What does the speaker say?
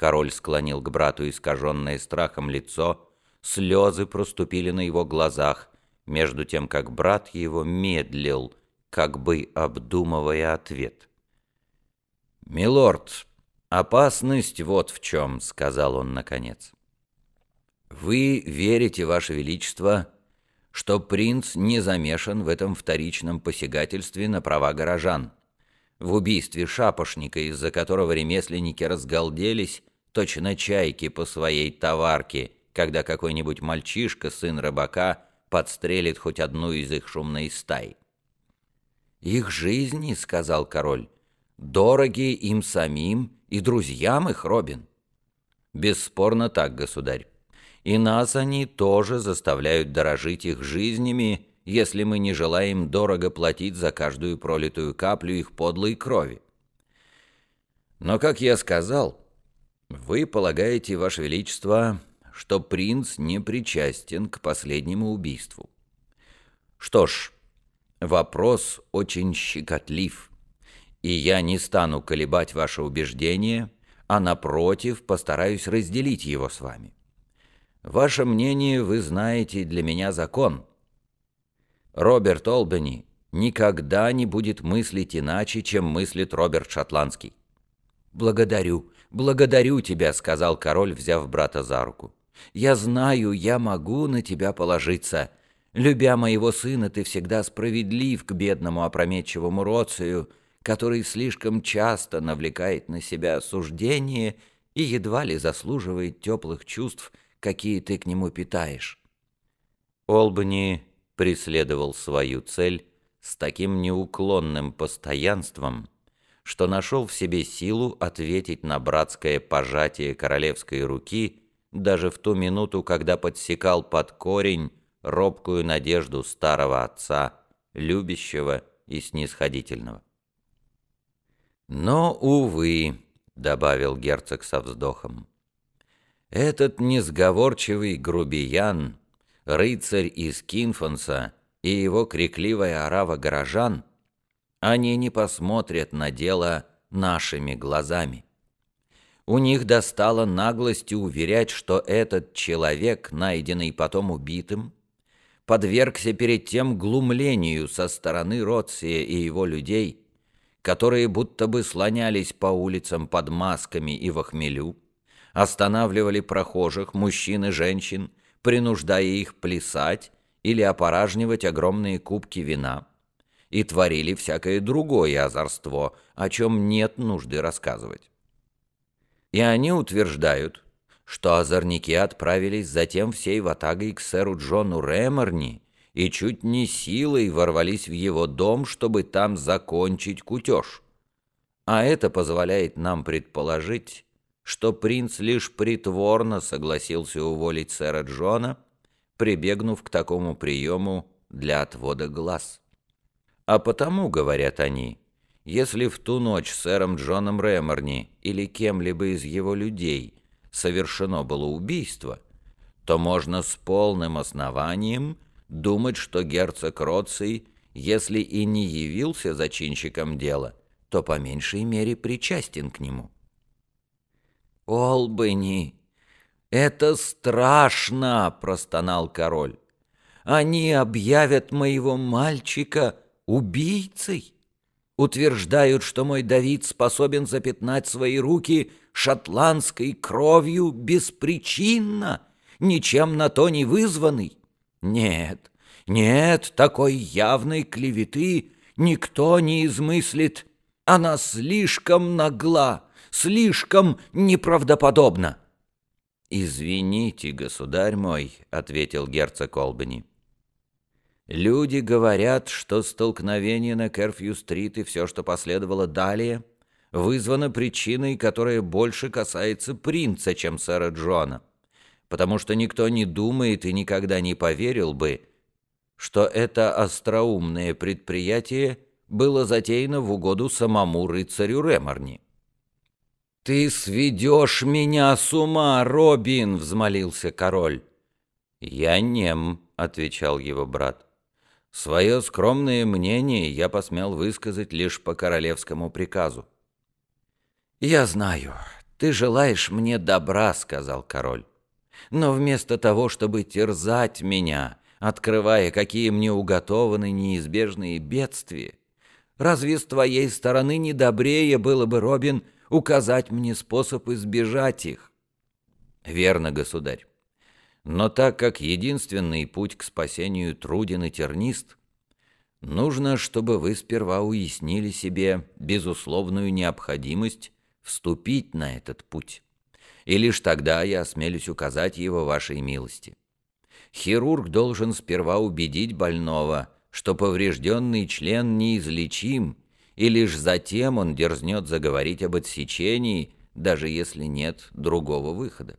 Король склонил к брату искаженное страхом лицо, слезы проступили на его глазах, между тем, как брат его медлил, как бы обдумывая ответ. «Милорд, опасность вот в чем», — сказал он наконец. «Вы верите, Ваше Величество, что принц не замешан в этом вторичном посягательстве на права горожан, в убийстве шапошника, из-за которого ремесленники разгалделись, точно чайки по своей товарке, когда какой-нибудь мальчишка, сын рыбака, подстрелит хоть одну из их шумной стаи. «Их жизни, — сказал король, — дороги им самим и друзьям их, Робин». «Бесспорно так, государь. И нас они тоже заставляют дорожить их жизнями, если мы не желаем дорого платить за каждую пролитую каплю их подлой крови. Но, как я сказал, вы полагаете, Ваше Величество, что принц не причастен к последнему убийству. Что ж, вопрос очень щекотлив, и я не стану колебать ваше убеждение, а напротив постараюсь разделить его с вами. Ваше мнение вы знаете для меня закон — Роберт Олбани никогда не будет мыслить иначе, чем мыслит Роберт Шотландский. «Благодарю, благодарю тебя», — сказал король, взяв брата за руку. «Я знаю, я могу на тебя положиться. Любя моего сына, ты всегда справедлив к бедному опрометчивому Роцию, который слишком часто навлекает на себя осуждение и едва ли заслуживает теплых чувств, какие ты к нему питаешь». Олбани преследовал свою цель с таким неуклонным постоянством, что нашел в себе силу ответить на братское пожатие королевской руки даже в ту минуту, когда подсекал под корень робкую надежду старого отца, любящего и снисходительного. «Но, увы», — добавил герцог со вздохом, — «этот несговорчивый грубиян рыцарь из Кинфонса и его крикливая орава горожан, они не посмотрят на дело нашими глазами. У них достало наглости уверять, что этот человек, найденный потом убитым, подвергся перед тем глумлению со стороны Роция и его людей, которые будто бы слонялись по улицам под масками и в охмелю, останавливали прохожих, мужчин и женщин, принуждая их плясать или опоражнивать огромные кубки вина, и творили всякое другое озорство, о чем нет нужды рассказывать. И они утверждают, что озорники отправились затем всей ватагой к сэру Джону Рэморни и чуть не силой ворвались в его дом, чтобы там закончить кутеж. А это позволяет нам предположить, что принц лишь притворно согласился уволить сэра Джона, прибегнув к такому приему для отвода глаз. А потому, говорят они, если в ту ночь сэром Джоном Рэморни или кем-либо из его людей совершено было убийство, то можно с полным основанием думать, что герцог Роций, если и не явился зачинщиком дела, то по меньшей мере причастен к нему. «Олбани, это страшно!» — простонал король. «Они объявят моего мальчика убийцей. Утверждают, что мой Давид способен запятнать свои руки шотландской кровью беспричинно, ничем на то не вызванный. Нет, нет, такой явной клеветы никто не измыслит. Она слишком нагла» слишком неправдоподобно». «Извините, государь мой», — ответил герцог Колбани. «Люди говорят, что столкновение на Керфью-стрит и все, что последовало далее, вызвано причиной, которая больше касается принца, чем сэра Джона, потому что никто не думает и никогда не поверил бы, что это остроумное предприятие было затеяно в угоду самому рыцарю Реморни. «Ты сведешь меня с ума, Робин!» — взмолился король. «Я нем», — отвечал его брат. «Свое скромное мнение я посмел высказать лишь по королевскому приказу». «Я знаю, «Ты желаешь мне добра», — сказал король. «Но вместо того, чтобы терзать меня, открывая, какие мне уготованы неизбежные бедствия, разве с твоей стороны не добрее было бы, Робин, указать мне способ избежать их?» «Верно, государь. Но так как единственный путь к спасению труден и тернист, нужно, чтобы вы сперва уяснили себе безусловную необходимость вступить на этот путь. И лишь тогда я осмелюсь указать его вашей милости. Хирург должен сперва убедить больного, что поврежденный член неизлечим, и лишь затем он дерзнет заговорить об отсечении, даже если нет другого выхода.